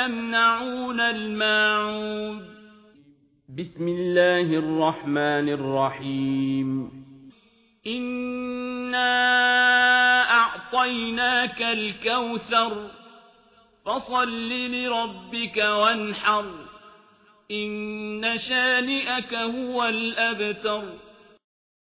ويمنعون الماعون. بسم الله الرحمن الرحيم. إنا أعطيناك الكوثر فصل لربك وانحر. إن شانئك هو الأبتر.